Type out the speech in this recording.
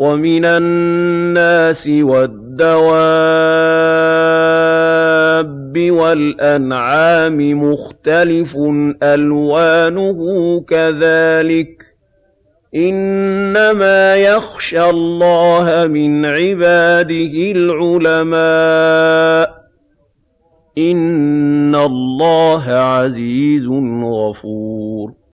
وَمِنَ النَّاسِ وَالدَّوَابِّ وَالْأَنْعَامِ مُخْتَلِفٌ أَلْوَانُهُ كَذَٰلِكَ ۗ إِنَّمَا يَخْشَى اللَّهَ مِنْ عِبَادِهِ الْعُلَمَاءُ ۗ إِنَّ اللَّهَ عَزِيزٌ غَفُورٌ